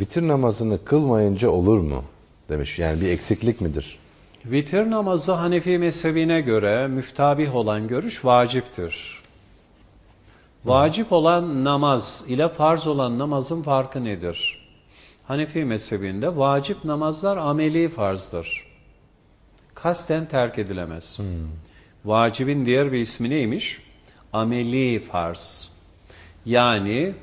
vitir namazını kılmayınca olur mu? Demiş. Yani bir eksiklik midir? Vitir namazı Hanefi mezhebine göre müftabih olan görüş vaciptir. Vacip olan namaz ile farz olan namazın farkı nedir? Hanefi mezhebinde vacip namazlar ameli farzdır. Kasten terk edilemez. Vacibin diğer bir ismi neymiş? Ameli farz. Yani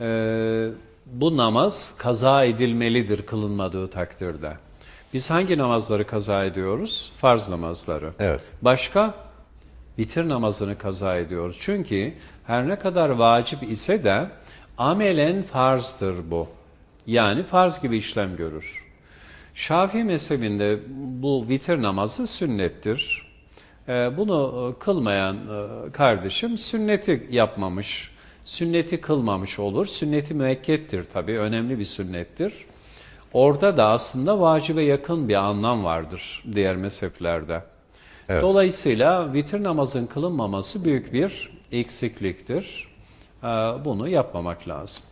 e, bu namaz kaza edilmelidir kılınmadığı takdirde. Biz hangi namazları kaza ediyoruz? Farz namazları. Evet. Başka? Vitir namazını kaza ediyoruz. Çünkü her ne kadar vacip ise de amelen farzdır bu. Yani farz gibi işlem görür. Şafii mezhebinde bu vitir namazı sünnettir. Ee, Bunu e, kılmayan e, kardeşim sünneti yapmamış, sünneti kılmamış olur. Sünneti müekkettir tabii, önemli bir sünnettir. Orada da aslında vacibe yakın bir anlam vardır diğer mezheplerde. Evet. Dolayısıyla vitir namazın kılınmaması büyük bir eksikliktir. Ee, Bunu yapmamak lazım.